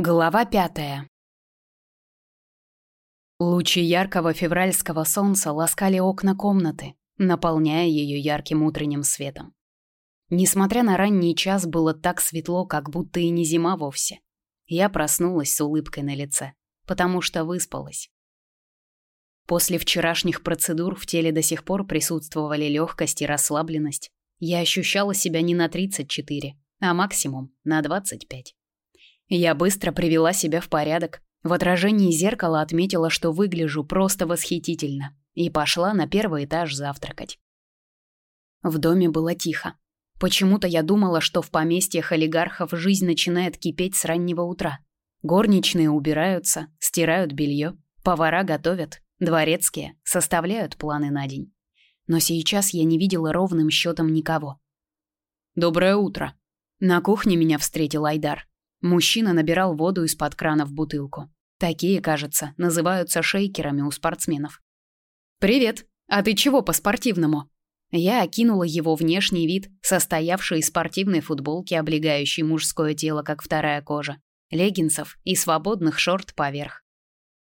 Глава пятая. Лучи яркого февральского солнца ласкали окна комнаты, наполняя ее ярким утренним светом. Несмотря на ранний час, было так светло, как будто и не зима вовсе. Я проснулась с улыбкой на лице, потому что выспалась. После вчерашних процедур в теле до сих пор присутствовали легкость и расслабленность. Я ощущала себя не на 34, а максимум на 25. Я быстро привела себя в порядок. В отражении зеркала отметила, что выгляжу просто восхитительно, и пошла на первый этаж завтракать. В доме было тихо. Почему-то я думала, что в поместьях олигархов жизнь начинает кипеть с раннего утра. Горничные убираются, стирают белье, повара готовят, дворецкие составляют планы на день. Но сейчас я не видела ровным счетом никого. «Доброе утро!» На кухне меня встретил Айдар. Мужчина набирал воду из-под крана в бутылку. Такие, кажется, называются шейкерами у спортсменов. «Привет! А ты чего по-спортивному?» Я окинула его внешний вид, состоявший из спортивной футболки, облегающей мужское тело, как вторая кожа, леггинсов и свободных шорт поверх.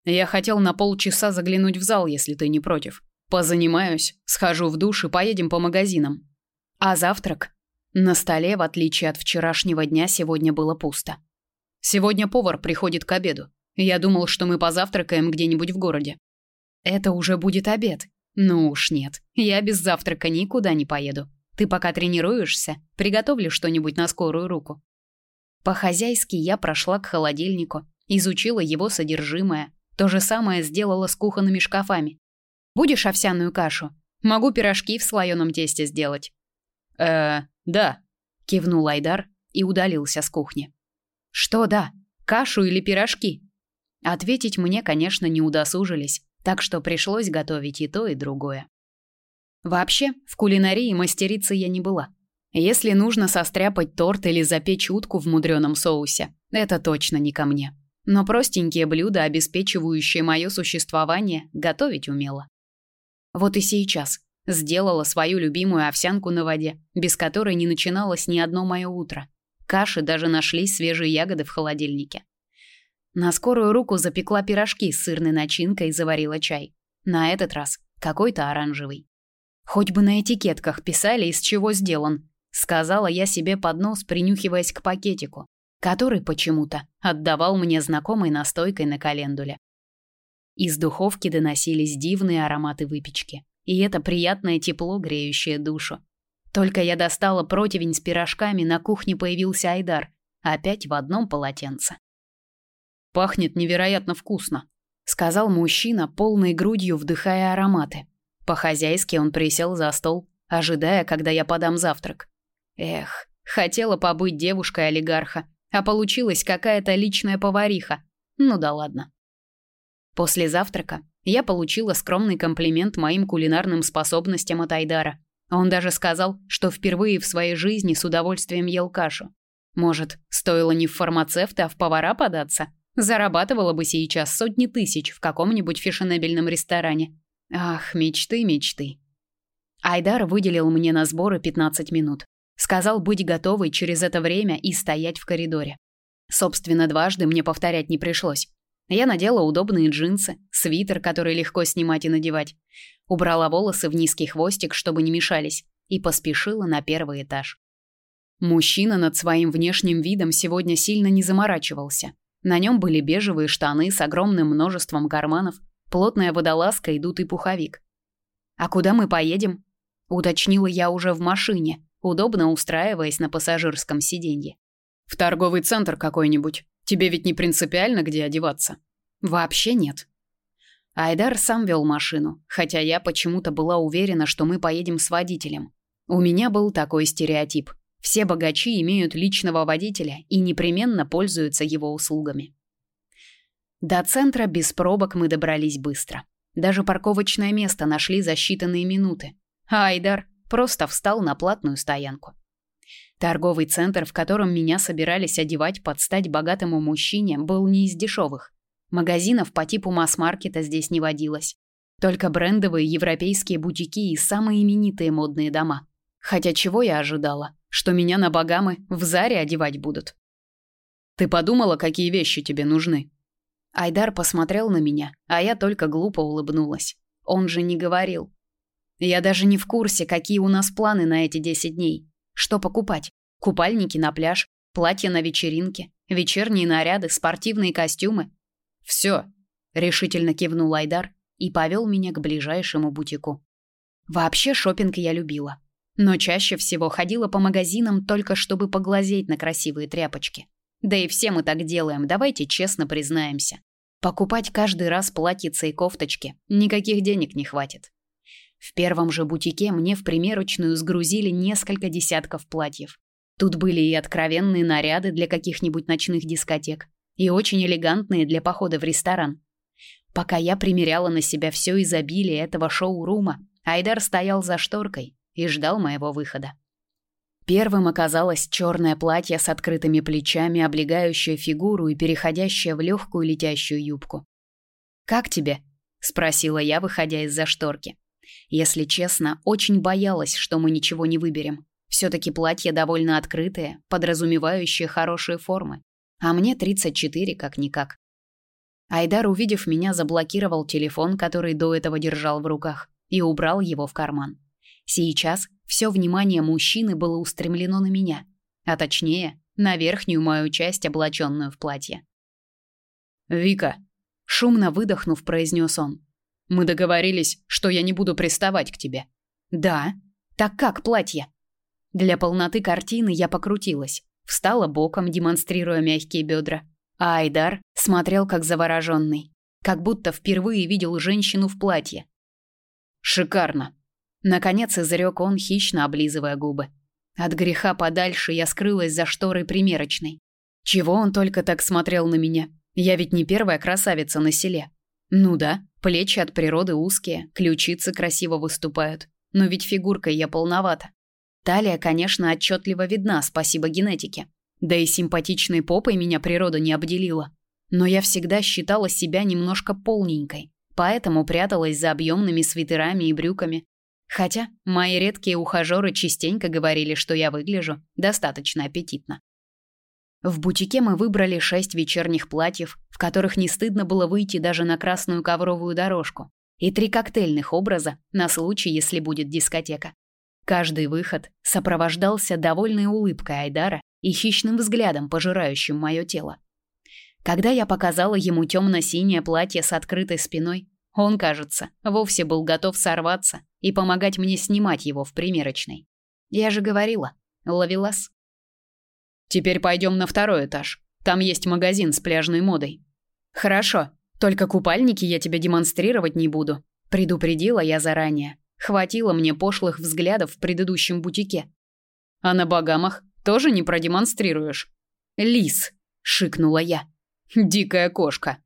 «Я хотел на полчаса заглянуть в зал, если ты не против. Позанимаюсь, схожу в душ и поедем по магазинам. А завтрак?» На столе, в отличие от вчерашнего дня, сегодня было пусто. Сегодня повар приходит к обеду. Я думал, что мы позавтракаем где-нибудь в городе. Это уже будет обед. Ну уж нет. Я без завтрака никуда не поеду. Ты пока тренируешься, приготовлю что-нибудь на скорую руку. По-хозяйски я прошла к холодильнику, изучила его содержимое. То же самое сделала с кухонными шкафами. Будешь овсяную кашу? Могу пирожки в слоеном тесте сделать. Э, да, кивнул Айдар и удалился с кухни. Что да? Кашу или пирожки? Ответить мне, конечно, не удосужились, так что пришлось готовить и то, и другое. Вообще, в кулинарии мастерицей я не была. Если нужно состряпать торт или запечь утку в мудреном соусе, это точно не ко мне. Но простенькие блюда, обеспечивающие мое существование, готовить умела. Вот и сейчас сделала свою любимую овсянку на воде, без которой не начиналось ни одно мое утро. Каши даже нашлись свежие ягоды в холодильнике. На скорую руку запекла пирожки с сырной начинкой и заварила чай. На этот раз какой-то оранжевый. Хоть бы на этикетках писали, из чего сделан, сказала я себе под нос, принюхиваясь к пакетику, который почему-то отдавал мне знакомой настойкой на календуле. Из духовки доносились дивные ароматы выпечки, и это приятное тепло, греющее душу. Только я достала противень с пирожками, на кухне появился Айдар, опять в одном полотенце. Пахнет невероятно вкусно, сказал мужчина, полной грудью вдыхая ароматы. По-хозяйски он присел за стол, ожидая, когда я подам завтрак. Эх, хотела побыть девушкой олигарха, а получилась какая-то личная повариха. Ну да ладно. После завтрака я получила скромный комплимент моим кулинарным способностям от Айдара. Он даже сказал, что впервые в своей жизни с удовольствием ел кашу. Может, стоило не в фармацевты, а в повара податься? Зарабатывала бы сейчас сотни тысяч в каком-нибудь фешенебельном ресторане. Ах, мечты, мечты. Айдар выделил мне на сборы 15 минут. Сказал быть готовой через это время и стоять в коридоре. Собственно, дважды мне повторять не пришлось. Я надела удобные джинсы, свитер, который легко снимать и надевать, убрала волосы в низкий хвостик, чтобы не мешались, и поспешила на первый этаж. Мужчина над своим внешним видом сегодня сильно не заморачивался. На нем были бежевые штаны с огромным множеством карманов, плотная водолазка и дутый пуховик. «А куда мы поедем?» — уточнила я уже в машине, удобно устраиваясь на пассажирском сиденье. «В торговый центр какой-нибудь», Тебе ведь не принципиально, где одеваться. Вообще нет. Айдар сам вел машину, хотя я почему-то была уверена, что мы поедем с водителем. У меня был такой стереотип. Все богачи имеют личного водителя и непременно пользуются его услугами. До центра без пробок мы добрались быстро. Даже парковочное место нашли за считанные минуты. А Айдар просто встал на платную стоянку. Торговый центр, в котором меня собирались одевать под стать богатому мужчине, был не из дешевых. Магазинов по типу масс-маркета здесь не водилось. Только брендовые европейские бутики и самые именитые модные дома. Хотя чего я ожидала? Что меня на богамы в Заре одевать будут? Ты подумала, какие вещи тебе нужны? Айдар посмотрел на меня, а я только глупо улыбнулась. Он же не говорил. Я даже не в курсе, какие у нас планы на эти 10 дней. Что покупать? Купальники на пляж, платья на вечеринке, вечерние наряды, спортивные костюмы. Все, решительно кивнул Айдар и повел меня к ближайшему бутику. Вообще шопинг я любила, но чаще всего ходила по магазинам только чтобы поглазеть на красивые тряпочки. Да и все мы так делаем, давайте честно признаемся. Покупать каждый раз платьица и кофточки никаких денег не хватит. В первом же бутике мне в примерочную сгрузили несколько десятков платьев. Тут были и откровенные наряды для каких-нибудь ночных дискотек, и очень элегантные для похода в ресторан. Пока я примеряла на себя все изобилие этого шоу-рума, Айдар стоял за шторкой и ждал моего выхода. Первым оказалось черное платье с открытыми плечами, облегающее фигуру и переходящее в легкую летящую юбку. «Как тебе?» — спросила я, выходя из-за шторки. Если честно, очень боялась, что мы ничего не выберем. Все-таки платье довольно открытое, подразумевающее хорошие формы. А мне 34 как-никак. Айдар, увидев меня, заблокировал телефон, который до этого держал в руках, и убрал его в карман. Сейчас все внимание мужчины было устремлено на меня, а точнее, на верхнюю мою часть, облаченную в платье. «Вика», — шумно выдохнув, произнес он, — «мы договорились, что я не буду приставать к тебе». «Да? Так как платье?» Для полноты картины я покрутилась, встала боком, демонстрируя мягкие бедра, а Айдар смотрел как завороженный, как будто впервые видел женщину в платье. «Шикарно», Наконец изрек он, хищно облизывая губы. От греха подальше я скрылась за шторой примерочной. Чего он только так смотрел на меня? Я ведь не первая красавица на селе. Ну да, плечи от природы узкие, ключицы красиво выступают. Но ведь фигуркой я полновата. Талия, конечно, отчетливо видна, спасибо генетике. Да и симпатичной попой меня природа не обделила. Но я всегда считала себя немножко полненькой, поэтому пряталась за объемными свитерами и брюками, Хотя мои редкие ухажеры частенько говорили, что я выгляжу достаточно аппетитно. В бутике мы выбрали шесть вечерних платьев, в которых не стыдно было выйти даже на красную ковровую дорожку, и три коктейльных образа на случай, если будет дискотека. Каждый выход сопровождался довольной улыбкой Айдара и хищным взглядом, пожирающим мое тело. Когда я показала ему темно-синее платье с открытой спиной, он, кажется, вовсе был готов сорваться и помогать мне снимать его в примерочной. Я же говорила, ловелас. Теперь пойдем на второй этаж. Там есть магазин с пляжной модой. Хорошо, только купальники я тебе демонстрировать не буду, предупредила я заранее. Хватило мне пошлых взглядов в предыдущем бутике. А на богамах тоже не продемонстрируешь. Лис, шикнула я. Дикая кошка.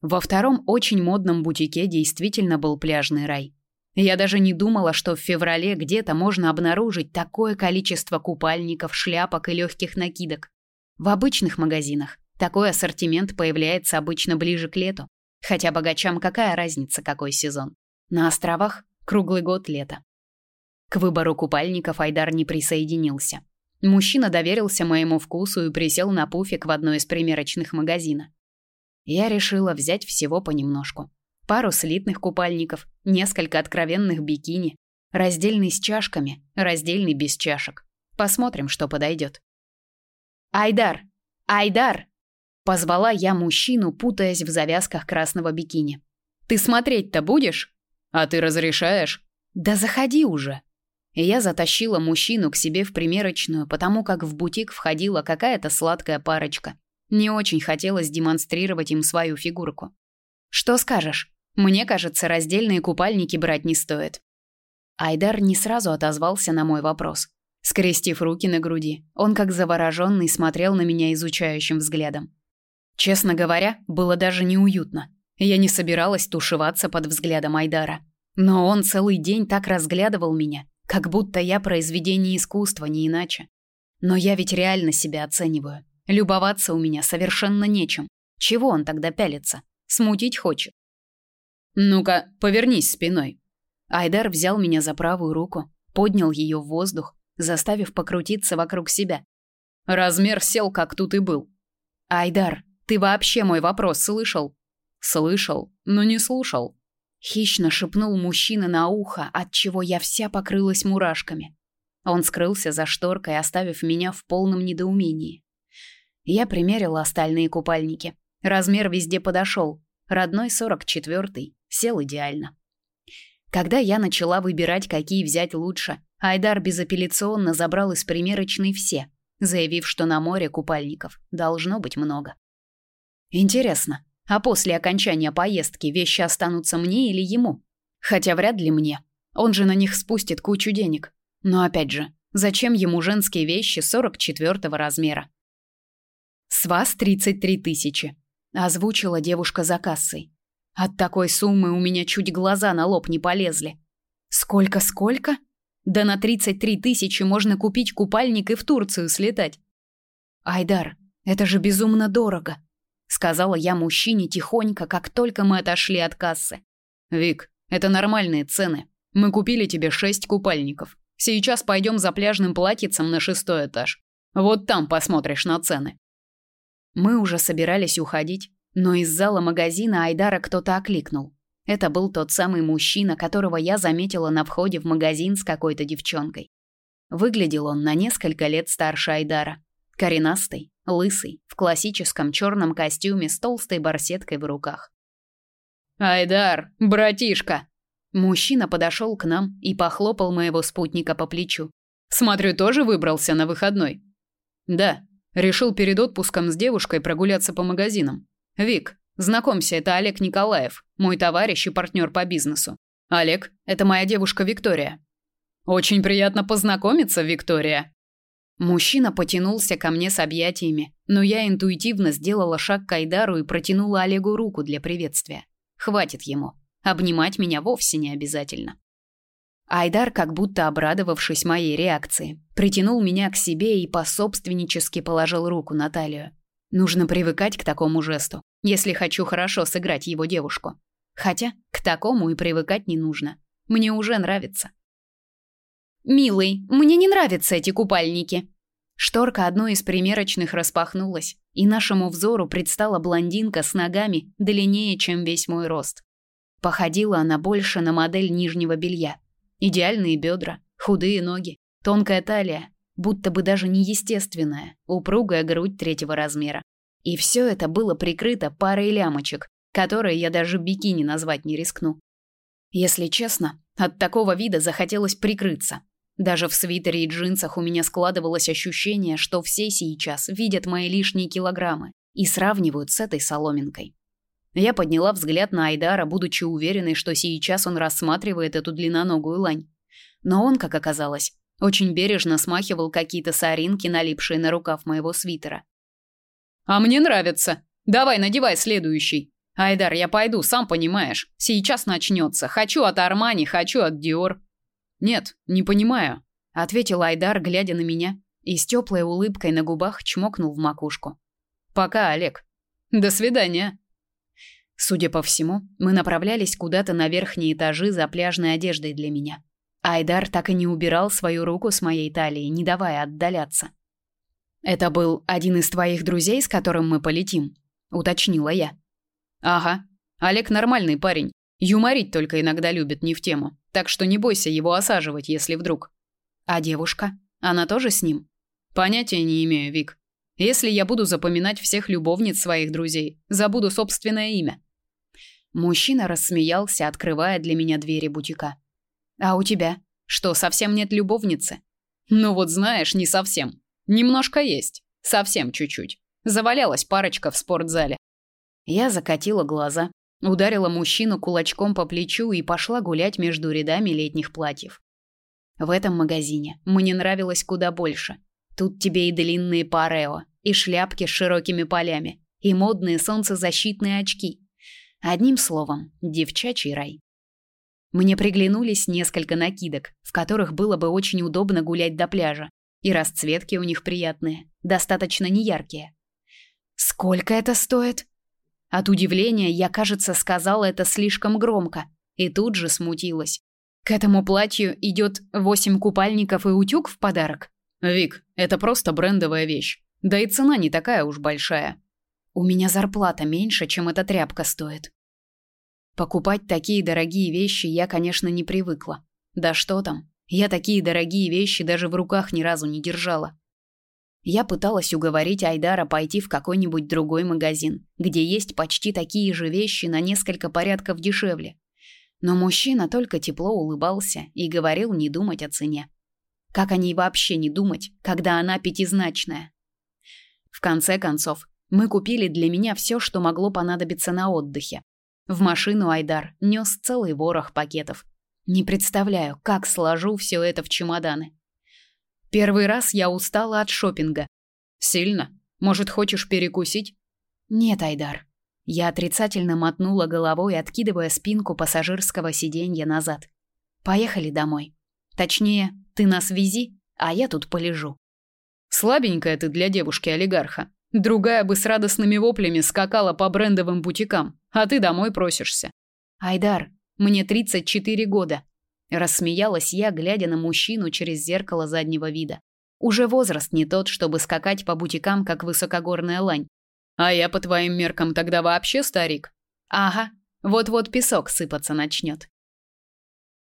Во втором очень модном бутике действительно был пляжный рай. Я даже не думала, что в феврале где-то можно обнаружить такое количество купальников, шляпок и легких накидок. В обычных магазинах такой ассортимент появляется обычно ближе к лету. Хотя богачам какая разница, какой сезон? На островах круглый год лето. К выбору купальников Айдар не присоединился. Мужчина доверился моему вкусу и присел на пуфик в одной из примерочных магазинов я решила взять всего понемножку. Пару слитных купальников, несколько откровенных бикини, раздельный с чашками, раздельный без чашек. Посмотрим, что подойдет. «Айдар! Айдар!» Позвала я мужчину, путаясь в завязках красного бикини. «Ты смотреть-то будешь?» «А ты разрешаешь?» «Да заходи уже!» И я затащила мужчину к себе в примерочную, потому как в бутик входила какая-то сладкая парочка. Не очень хотелось демонстрировать им свою фигурку. Что скажешь? Мне кажется, раздельные купальники брать не стоит. Айдар не сразу отозвался на мой вопрос. Скрестив руки на груди, он как завороженный смотрел на меня изучающим взглядом. Честно говоря, было даже неуютно. Я не собиралась тушеваться под взглядом Айдара. Но он целый день так разглядывал меня, как будто я произведение искусства, не иначе. Но я ведь реально себя оцениваю. Любоваться у меня совершенно нечем. Чего он тогда пялится? Смутить хочет. Ну-ка, повернись спиной. Айдар взял меня за правую руку, поднял ее в воздух, заставив покрутиться вокруг себя. Размер сел, как тут и был. Айдар, ты вообще мой вопрос слышал? Слышал, но не слушал. Хищно шепнул мужчина на ухо, от чего я вся покрылась мурашками. Он скрылся за шторкой, оставив меня в полном недоумении. Я примерила остальные купальники. Размер везде подошел. Родной 44-й, сел идеально. Когда я начала выбирать, какие взять лучше, Айдар безапелляционно забрал из примерочной все, заявив, что на море купальников должно быть много. Интересно, а после окончания поездки вещи останутся мне или ему? Хотя вряд ли мне. Он же на них спустит кучу денег. Но опять же, зачем ему женские вещи 44 размера? «С вас 33 тысячи», — озвучила девушка за кассой. От такой суммы у меня чуть глаза на лоб не полезли. «Сколько-сколько?» Да на 33 тысячи можно купить купальник и в Турцию слетать. Айдар, это же безумно дорого, сказала я мужчине тихонько, как только мы отошли от кассы. Вик, это нормальные цены. Мы купили тебе шесть купальников. Сейчас пойдем за пляжным платьицем на шестой этаж. Вот там посмотришь на цены. Мы уже собирались уходить, но из зала магазина Айдара кто-то окликнул. Это был тот самый мужчина, которого я заметила на входе в магазин с какой-то девчонкой. Выглядел он на несколько лет старше Айдара. Коренастый, лысый, в классическом черном костюме с толстой барсеткой в руках. «Айдар, братишка!» Мужчина подошел к нам и похлопал моего спутника по плечу. «Смотрю, тоже выбрался на выходной?» «Да, решил перед отпуском с девушкой прогуляться по магазинам. Вик, Знакомься, это Олег Николаев, мой товарищ и партнер по бизнесу. Олег, это моя девушка Виктория. Очень приятно познакомиться, Виктория. Мужчина потянулся ко мне с объятиями, но я интуитивно сделала шаг к Айдару и протянула Олегу руку для приветствия. Хватит ему. Обнимать меня вовсе не обязательно. Айдар, как будто обрадовавшись моей реакции, притянул меня к себе и пособственнически положил руку на талию. Нужно привыкать к такому жесту, если хочу хорошо сыграть его девушку. Хотя к такому и привыкать не нужно. Мне уже нравится. «Милый, мне не нравятся эти купальники». Шторка одной из примерочных распахнулась, и нашему взору предстала блондинка с ногами длиннее, чем весь мой рост. Походила она больше на модель нижнего белья. Идеальные бедра, худые ноги, тонкая талия, будто бы даже неестественная, упругая грудь третьего размера. И все это было прикрыто парой лямочек, которые я даже бикини назвать не рискну. Если честно, от такого вида захотелось прикрыться. Даже в свитере и джинсах у меня складывалось ощущение, что все сейчас видят мои лишние килограммы и сравнивают с этой соломинкой. Я подняла взгляд на Айдара, будучи уверенной, что сейчас он рассматривает эту длинноногую лань. Но он, как оказалось, очень бережно смахивал какие-то соринки, налипшие на рукав моего свитера. «А мне нравится. Давай, надевай следующий. Айдар, я пойду, сам понимаешь. Сейчас начнется. Хочу от Армани, хочу от Диор». «Нет, не понимаю», — ответил Айдар, глядя на меня, и с теплой улыбкой на губах чмокнул в макушку. «Пока, Олег. До свидания». Судя по всему, мы направлялись куда-то на верхние этажи за пляжной одеждой для меня. Айдар так и не убирал свою руку с моей талии, не давая отдаляться. «Это был один из твоих друзей, с которым мы полетим?» — уточнила я. «Ага. Олег нормальный парень. Юморить только иногда любит не в тему. Так что не бойся его осаживать, если вдруг». «А девушка? Она тоже с ним?» «Понятия не имею, Вик. Если я буду запоминать всех любовниц своих друзей, забуду собственное имя». Мужчина рассмеялся, открывая для меня двери бутика. А у тебя? Что, совсем нет любовницы? Ну вот знаешь, не совсем. Немножко есть. Совсем чуть-чуть. Завалялась парочка в спортзале. Я закатила глаза, ударила мужчину кулачком по плечу и пошла гулять между рядами летних платьев. В этом магазине мне нравилось куда больше. Тут тебе и длинные парео, и шляпки с широкими полями, и модные солнцезащитные очки. Одним словом, девчачий рай. Мне приглянулись несколько накидок, в которых было бы очень удобно гулять до пляжа, и расцветки у них приятные, достаточно неяркие. Сколько это стоит? От удивления я, кажется, сказала это слишком громко и тут же смутилась. К этому платью идет восемь купальников и утюг в подарок. Вик, это просто брендовая вещь. Да и цена не такая уж большая. У меня зарплата меньше, чем эта тряпка стоит. Покупать такие дорогие вещи я, конечно, не привыкла. Да что там? Я такие дорогие вещи даже в руках ни разу не держала. Я пыталась уговорить Айдара пойти в какой-нибудь другой магазин, где есть почти такие же вещи на несколько порядков дешевле. Но мужчина только тепло улыбался и говорил не думать о цене. Как о ней вообще не думать, когда она пятизначная? В конце концов, мы купили для меня все, что могло понадобиться на отдыхе. В машину Айдар нес целый ворох пакетов. Не представляю, как сложу все это в чемоданы. Первый раз я устала от шопинга. Сильно? Может, хочешь перекусить? Нет, Айдар. Я отрицательно мотнула головой, откидывая спинку пассажирского сиденья назад. Поехали домой. Точнее, ты нас вези, а я тут полежу. Слабенькая ты для девушки-олигарха. Другая бы с радостными воплями скакала по брендовым бутикам, а ты домой просишься. Айдар, мне 34 года. Рассмеялась я, глядя на мужчину через зеркало заднего вида. Уже возраст не тот, чтобы скакать по бутикам, как высокогорная лань. А я по твоим меркам тогда вообще старик. Ага, вот-вот песок сыпаться начнет.